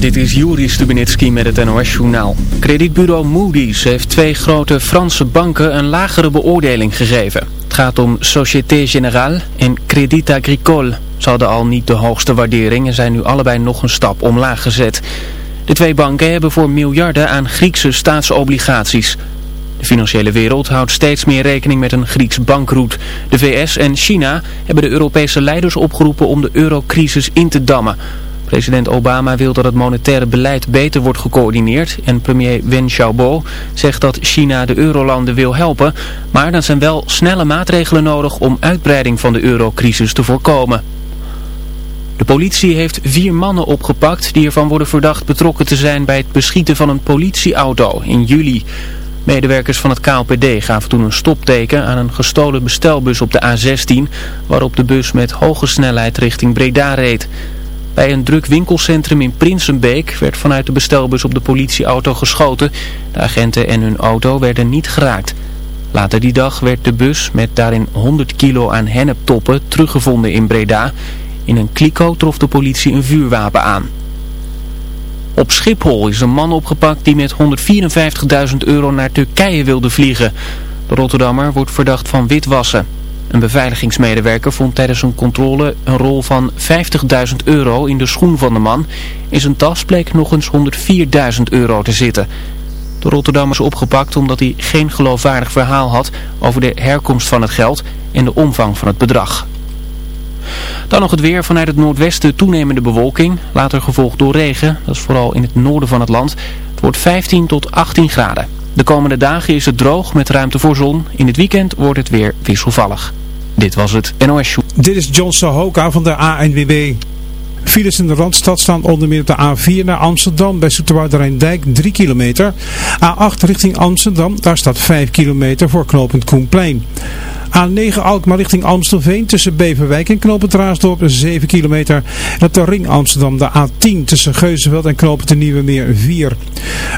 dit is Juri Stubenitski met het NOS-journaal. Kredietbureau Moody's heeft twee grote Franse banken een lagere beoordeling gegeven. Het gaat om Société Générale en Crédit Agricole. Ze hadden al niet de hoogste waardering en zijn nu allebei nog een stap omlaag gezet. De twee banken hebben voor miljarden aan Griekse staatsobligaties. De financiële wereld houdt steeds meer rekening met een Grieks bankroet. De VS en China hebben de Europese leiders opgeroepen om de eurocrisis in te dammen... President Obama wil dat het monetaire beleid beter wordt gecoördineerd en premier Wen Xiaobo zegt dat China de eurolanden wil helpen, maar dan zijn wel snelle maatregelen nodig om uitbreiding van de eurocrisis te voorkomen. De politie heeft vier mannen opgepakt die ervan worden verdacht betrokken te zijn bij het beschieten van een politieauto in juli. Medewerkers van het KLPD gaven toen een stopteken aan een gestolen bestelbus op de A16, waarop de bus met hoge snelheid richting Breda reed. Bij een druk winkelcentrum in Prinsenbeek werd vanuit de bestelbus op de politieauto geschoten. De agenten en hun auto werden niet geraakt. Later die dag werd de bus met daarin 100 kilo aan henneptoppen teruggevonden in Breda. In een kliko trof de politie een vuurwapen aan. Op Schiphol is een man opgepakt die met 154.000 euro naar Turkije wilde vliegen. De Rotterdammer wordt verdacht van witwassen. Een beveiligingsmedewerker vond tijdens een controle een rol van 50.000 euro in de schoen van de man. In zijn tas bleek nog eens 104.000 euro te zitten. De Rotterdam is opgepakt omdat hij geen geloofwaardig verhaal had over de herkomst van het geld en de omvang van het bedrag. Dan nog het weer vanuit het noordwesten toenemende bewolking, later gevolgd door regen. Dat is vooral in het noorden van het land. Het wordt 15 tot 18 graden. De komende dagen is het droog met ruimte voor zon. In het weekend wordt het weer wisselvallig. Dit was het NOS. Dit is John Sahoka van de ANWB. Files in de Randstad staan onder meer op de A4 naar Amsterdam bij Dijk 3 kilometer. A8 richting Amsterdam, daar staat 5 kilometer voor knooppunt Koenplein. A9 Alkmaar richting Amstelveen tussen Beverwijk en Knoopend Raasdorp 7 kilometer. En op de ring Amsterdam de A10 tussen Geuzenveld en Knoopend de Nieuwe Meer 4.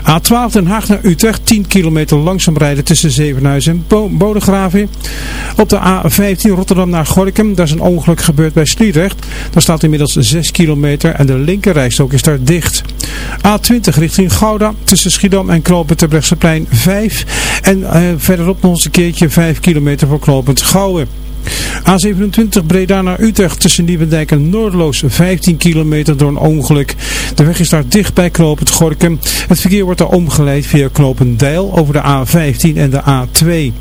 A12 Den Haag naar Utrecht 10 kilometer langzaam rijden tussen Zevenhuizen en Bo Bodegraven. Op de A15 Rotterdam naar Gorkum, daar is een ongeluk gebeurd bij Sliedrecht. Daar staat inmiddels 6 kilometer en de linkerrijstok is daar dicht. A20 richting Gouda tussen Schiedam en Knoopend Terbrechtseplein 5. En uh, verderop nog eens een keertje 5 kilometer voor Knoopend knooppunt Gouwen. A27 Breda naar Utrecht tussen Nieuwendijk en Noordloos 15 kilometer door een ongeluk. De weg is daar dicht bij knooppunt Gorkum. Het verkeer wordt daar omgeleid via knooppunt Deil over de A15 en de A2.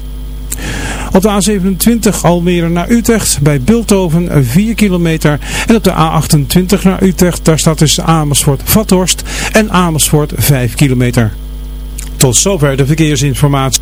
Op de A27 Almere naar Utrecht bij Bilthoven 4 kilometer. En op de A28 naar Utrecht daar staat tussen Amersfoort Vathorst en Amersfoort 5 kilometer. Tot zover de verkeersinformatie.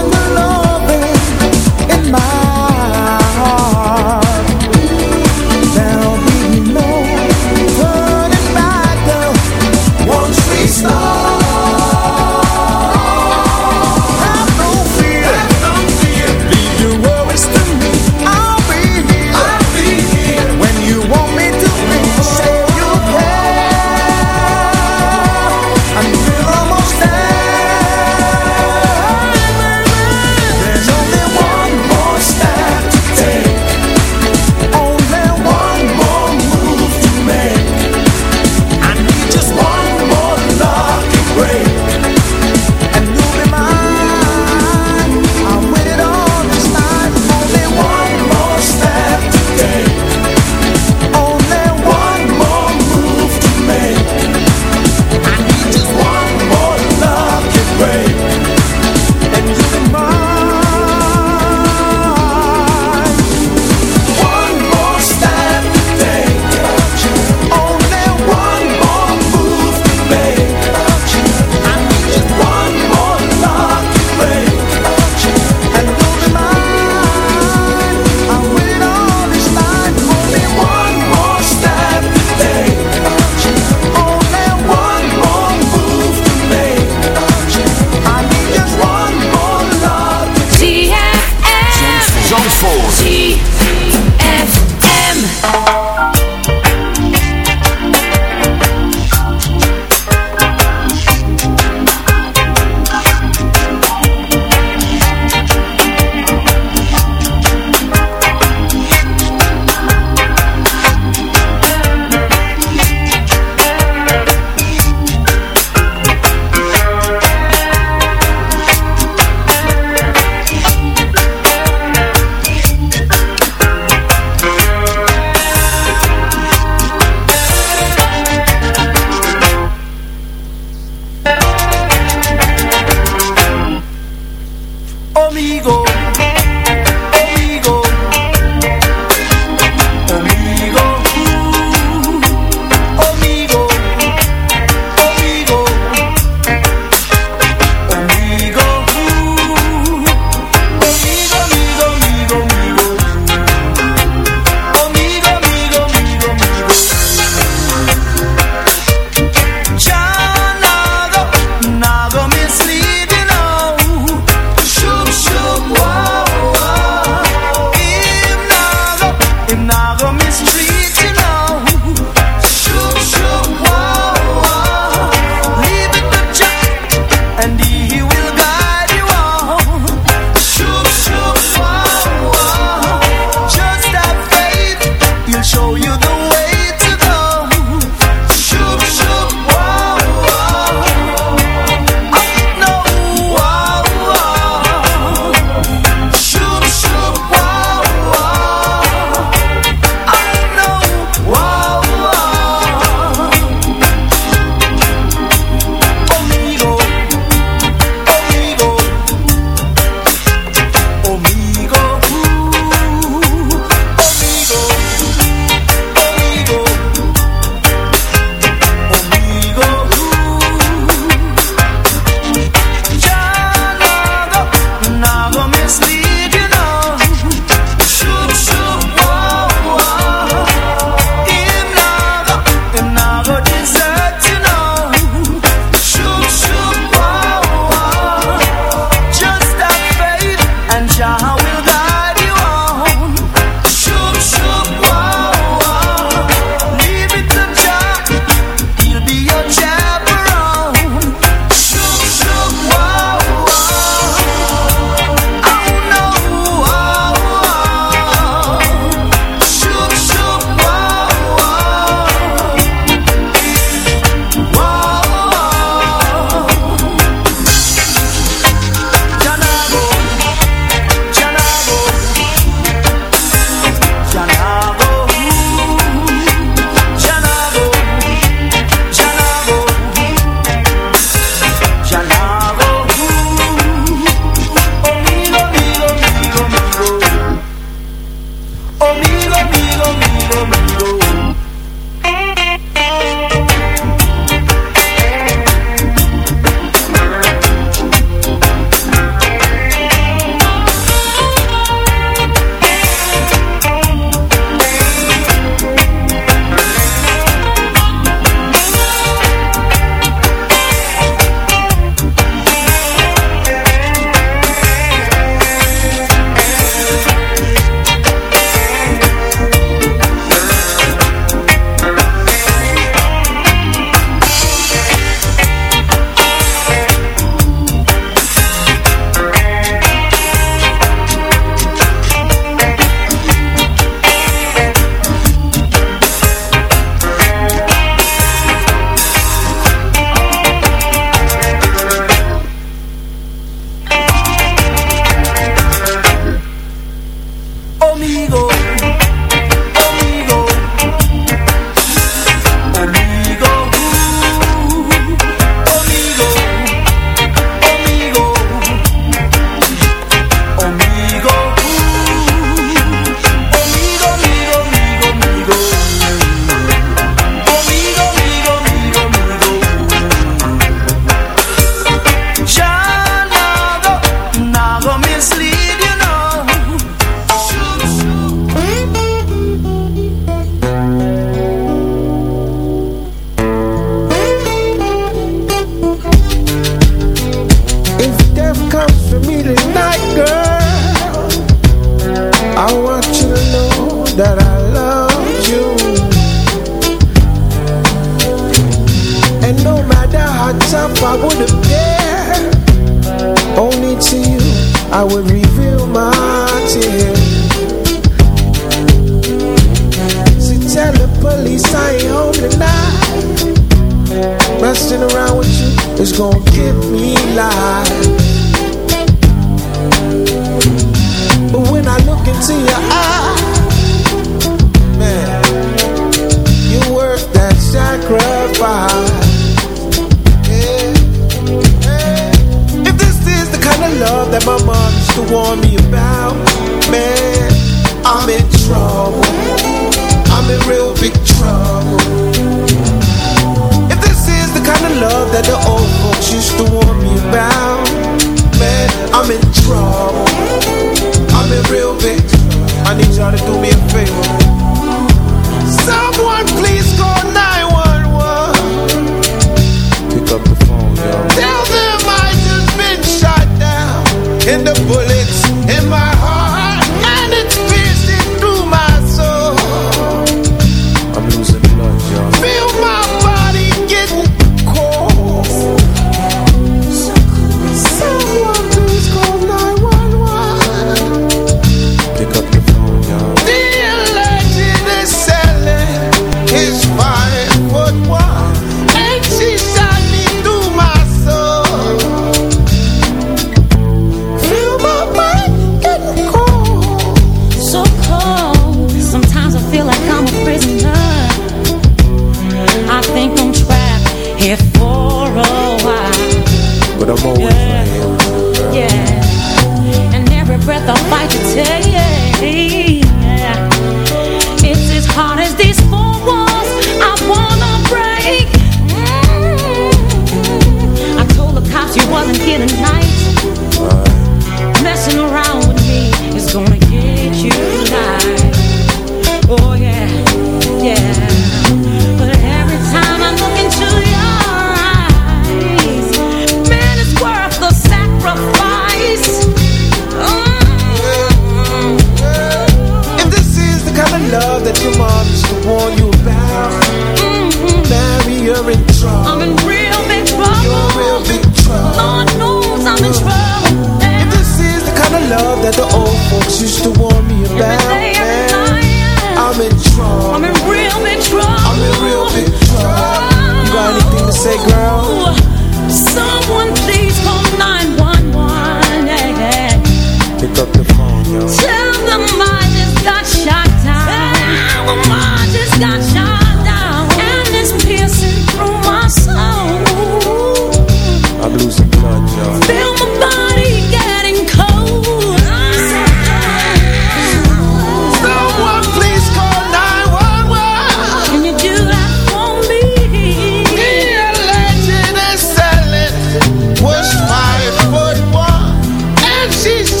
She he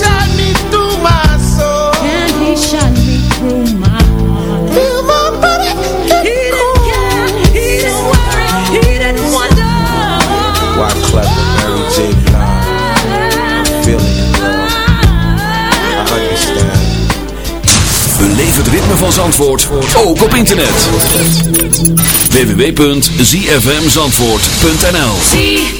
het ritme van Zandvoort, ook op internet. www.zfmzandvoort.nl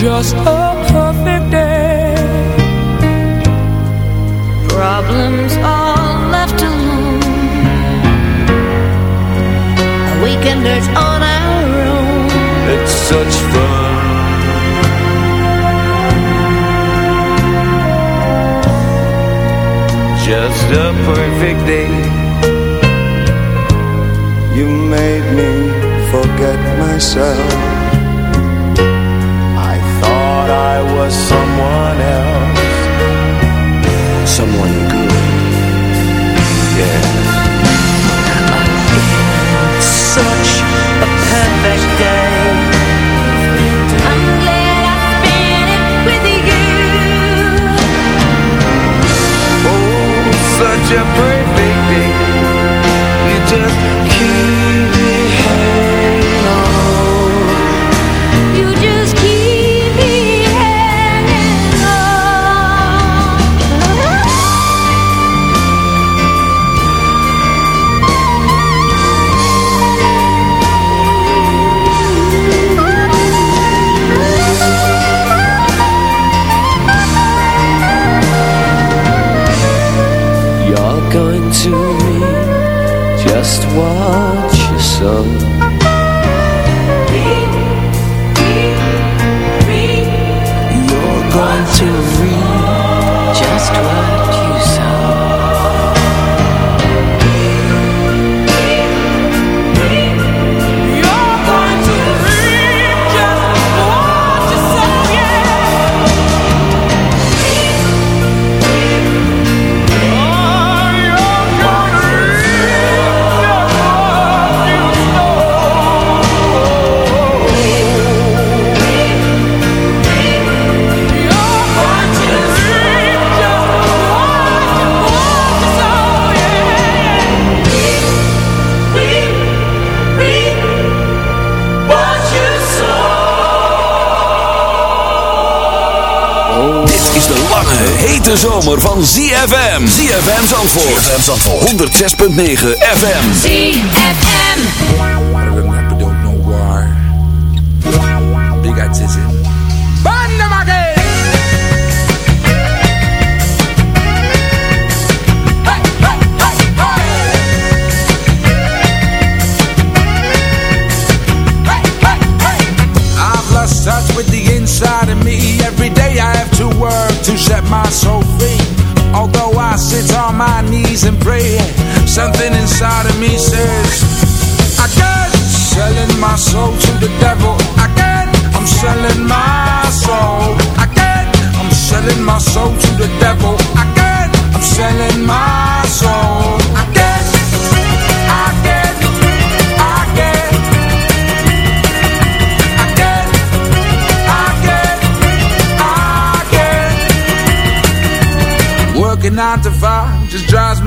just a perfect day. Problems all left alone. A weekender's on our own. It's such fun. Just a perfect day. You made me forget myself. Was someone else, Someone good. yeah. Such a perfect day. I'm glad I spent it with you. Oh, such a perfect day. You just what you sow. Zomer van ZFM. ZFM Zandvoort. ZFM Zandvoort. 106.9 FM. ZFM. don't know why. Big eye